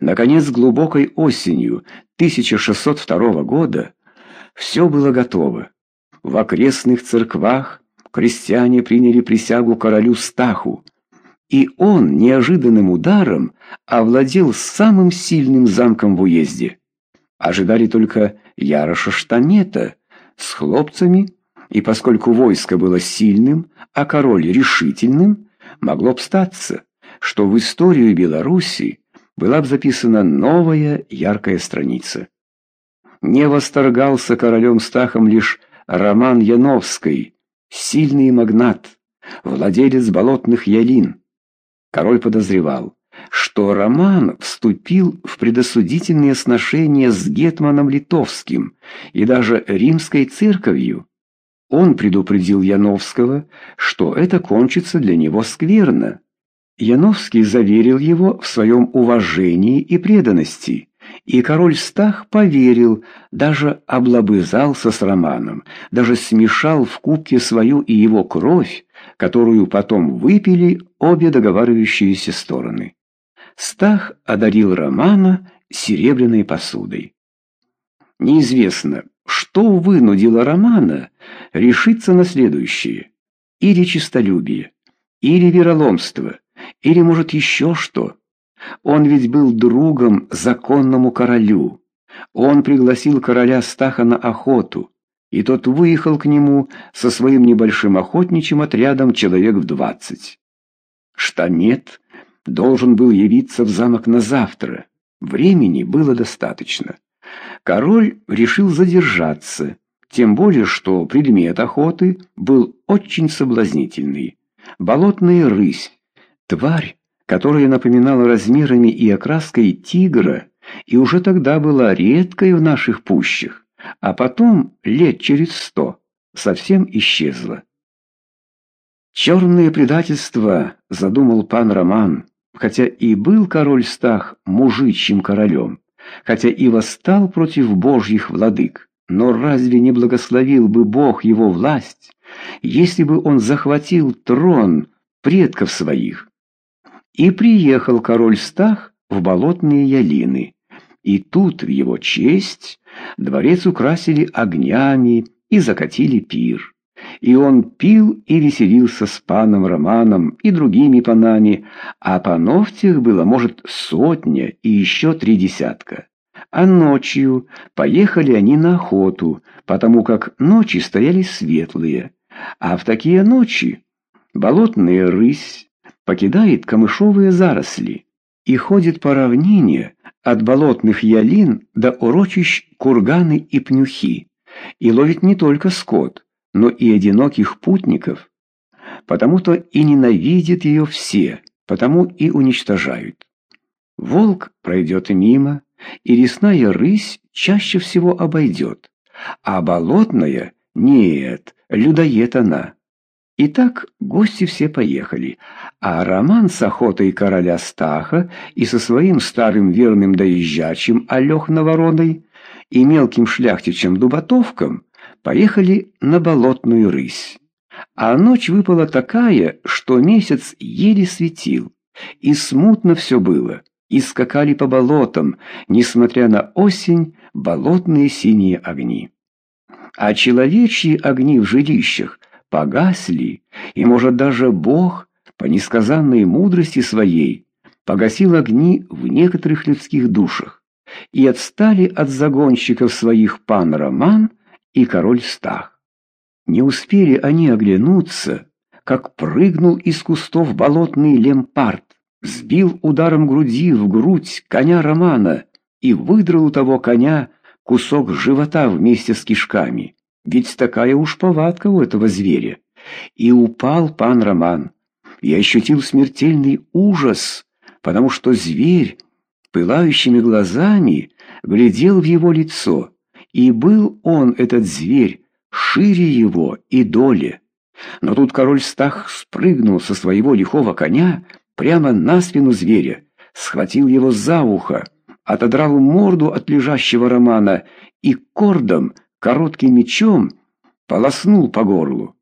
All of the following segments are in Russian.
Наконец, глубокой осенью 1602 года все было готово. В окрестных церквах крестьяне приняли присягу королю Стаху, и он неожиданным ударом овладел самым сильным замком в уезде. Ожидали только Яроша Штанета с хлопцами, и поскольку войско было сильным, а король решительным, могло б статься, что в историю Беларуси была бы записана новая яркая страница. Не восторгался королем Стахом лишь Роман Яновский, сильный магнат, владелец болотных ялин. Король подозревал, что Роман вступил в предосудительные сношения с гетманом Литовским и даже римской церковью. Он предупредил Яновского, что это кончится для него скверно. Яновский заверил его в своем уважении и преданности, и король Стах поверил, даже облобызался с Романом, даже смешал в кубке свою и его кровь, которую потом выпили обе договаривающиеся стороны. Стах одарил Романа серебряной посудой. Неизвестно, что вынудило Романа решиться на следующее. Или честолюбие, или вероломство, или, может, еще что. Он ведь был другом законному королю. Он пригласил короля Стаха на охоту, и тот выехал к нему со своим небольшим охотничьим отрядом человек в двадцать. Штанет должен был явиться в замок на завтра. Времени было достаточно. Король решил задержаться, тем более что предмет охоты был очень соблазнительный. Болотная рысь, тварь, которая напоминала размерами и окраской тигра, и уже тогда была редкой в наших пущах, а потом, лет через сто, совсем исчезла. «Черное предательство», — задумал пан Роман, хотя и был король Стах мужичьим королем, хотя и восстал против божьих владык, но разве не благословил бы Бог его власть, если бы он захватил трон предков своих? И приехал король Стах в болотные ялины, и тут в его честь дворец украсили огнями и закатили пир. И он пил и веселился с паном Романом и другими панами, а панов тех было, может, сотня и еще три десятка. А ночью поехали они на охоту, потому как ночи стояли светлые. А в такие ночи болотная рысь покидает камышовые заросли и ходит по равнине от болотных ялин до урочищ курганы и пнюхи, и ловит не только скот, но и одиноких путников, потому-то и ненавидят ее все, потому и уничтожают. Волк пройдет мимо, и лесная рысь чаще всего обойдет, а болотная — нет, людоед она. Итак, гости все поехали, а Роман с охотой короля Стаха и со своим старым верным доезжачим Алёх Новороной и мелким шляхтичем Дубатовком поехали на болотную рысь. А ночь выпала такая, что месяц еле светил, и смутно все было, и скакали по болотам, несмотря на осень, болотные синие огни. А человечьи огни в жилищах погасли, и, может, даже Бог, по несказанной мудрости своей, погасил огни в некоторых людских душах, и отстали от загонщиков своих пан Роман и король Стах. Не успели они оглянуться, как прыгнул из кустов болотный лемпард, сбил ударом груди в грудь коня Романа и выдрал у того коня кусок живота вместе с кишками. Ведь такая уж повадка у этого зверя. И упал пан Роман. И ощутил смертельный ужас, потому что зверь пылающими глазами глядел в его лицо. И был он, этот зверь, шире его и доли. Но тут король Стах спрыгнул со своего лихого коня прямо на спину зверя, схватил его за ухо, отодрал морду от лежащего Романа и кордом, коротким мечом, полоснул по горлу.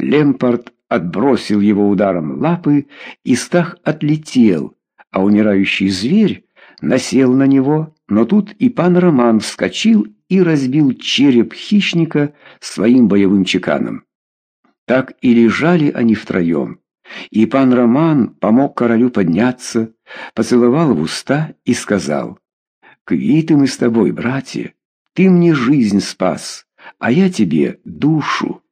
Лемпард отбросил его ударом лапы, и Стах отлетел, а умирающий зверь насел на него, но тут и пан Роман вскочил и разбил череп хищника своим боевым чеканом. Так и лежали они втроем. И пан Роман помог королю подняться, поцеловал в уста и сказал, «Квиты мы с тобой, братья, ты мне жизнь спас, а я тебе душу».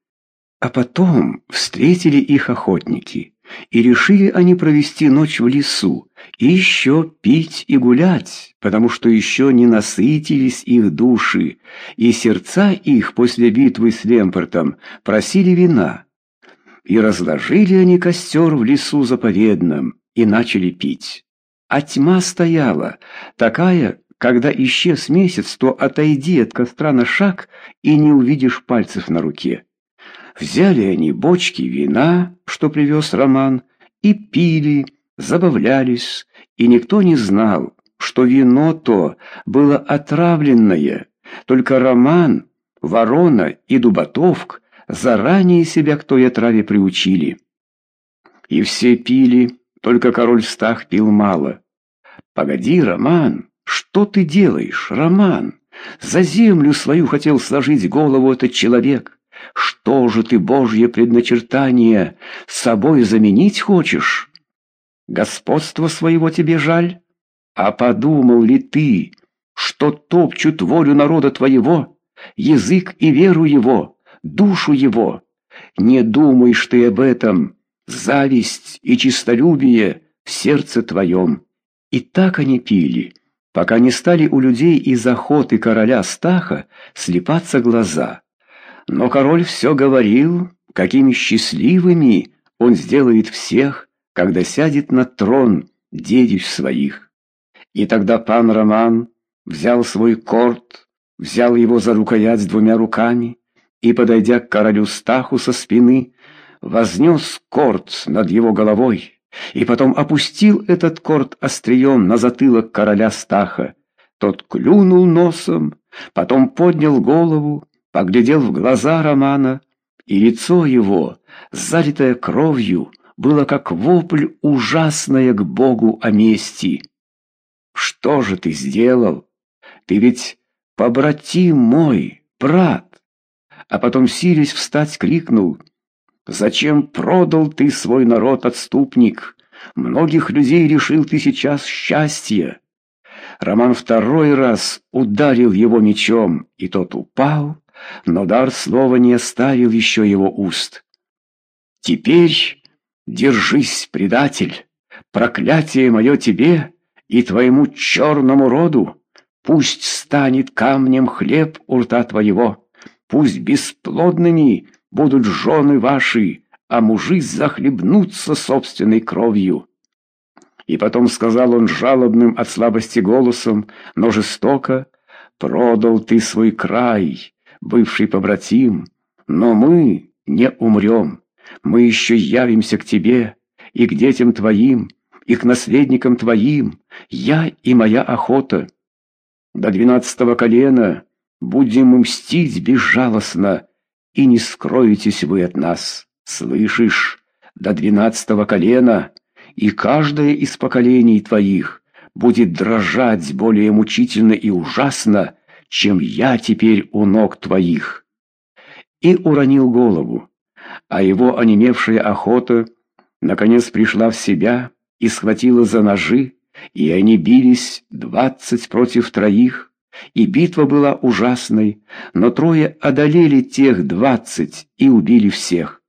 А потом встретили их охотники, и решили они провести ночь в лесу, и еще пить и гулять, потому что еще не насытились их души, и сердца их после битвы с Лемпортом просили вина. И разложили они костер в лесу заповедном, и начали пить. А тьма стояла, такая, когда исчез месяц, то отойди от костра на шаг и не увидишь пальцев на руке. Взяли они бочки вина, что привез Роман, и пили, забавлялись, и никто не знал, что вино то было отравленное, только Роман, Ворона и Дубатовк заранее себя к той отраве приучили. И все пили, только король Стах пил мало. «Погоди, Роман, что ты делаешь, Роман? За землю свою хотел сложить голову этот человек». Что же ты, Божье предначертание, собой заменить хочешь? Господство своего тебе жаль? А подумал ли ты, что топчут волю народа твоего, язык и веру его, душу его? Не думаешь ты об этом, зависть и честолюбие в сердце твоем. И так они пили, пока не стали у людей из охоты короля Стаха слепаться глаза. Но король все говорил, какими счастливыми он сделает всех, когда сядет на трон дедич своих. И тогда пан Роман взял свой корт, взял его за рукоять двумя руками и, подойдя к королю Стаху со спины, вознес корт над его головой и потом опустил этот корт острием на затылок короля Стаха. Тот клюнул носом, потом поднял голову поглядел в глаза Романа, и лицо его, залитое кровью, было как вопль ужасное к Богу о мести. «Что же ты сделал? Ты ведь побратим мой, брат!» А потом, силясь встать, крикнул, «Зачем продал ты свой народ, отступник? Многих людей решил ты сейчас счастье!» Роман второй раз ударил его мечом, и тот упал, но дар слова не оставил еще его уст. «Теперь держись, предатель, проклятие мое тебе и твоему черному роду, пусть станет камнем хлеб у рта твоего, пусть бесплодными будут жены ваши, а мужи захлебнутся собственной кровью». И потом сказал он жалобным от слабости голосом, но жестоко, «Продал ты свой край, бывший побратим, но мы не умрем. Мы еще явимся к тебе и к детям твоим, и к наследникам твоим, я и моя охота. До двенадцатого колена будем мстить безжалостно, и не скроетесь вы от нас, слышишь? До двенадцатого колена, и каждое из поколений твоих будет дрожать более мучительно и ужасно, чем я теперь у ног твоих». И уронил голову, а его онемевшая охота наконец пришла в себя и схватила за ножи, и они бились двадцать против троих, и битва была ужасной, но трое одолели тех двадцать и убили всех.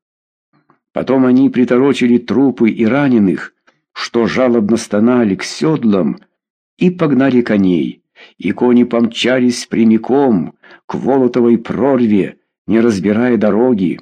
Потом они приторочили трупы и раненых, что жалобно стонали к седлам, и погнали коней и кони помчались прямиком к Волотовой прорве, не разбирая дороги.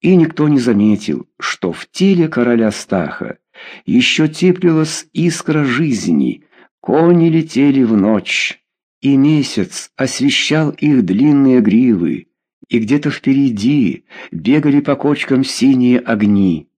И никто не заметил, что в теле короля Стаха еще теплилась искра жизни, кони летели в ночь, и месяц освещал их длинные гривы, и где-то впереди бегали по кочкам синие огни.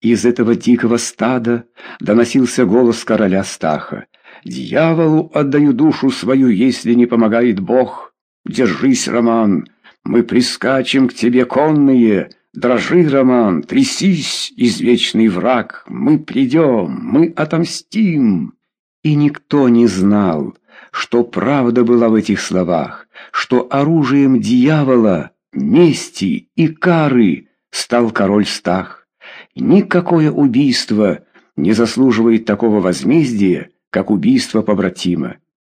Из этого дикого стада доносился голос короля Стаха. Дьяволу отдаю душу свою, если не помогает Бог. Держись, Роман, мы прискачем к тебе конные. Дрожи, Роман, трясись, извечный враг. Мы придем, мы отомстим. И никто не знал, что правда была в этих словах, что оружием дьявола, мести и кары стал король Стах. Никакое убийство не заслуживает такого возмездия, как убийство побратима.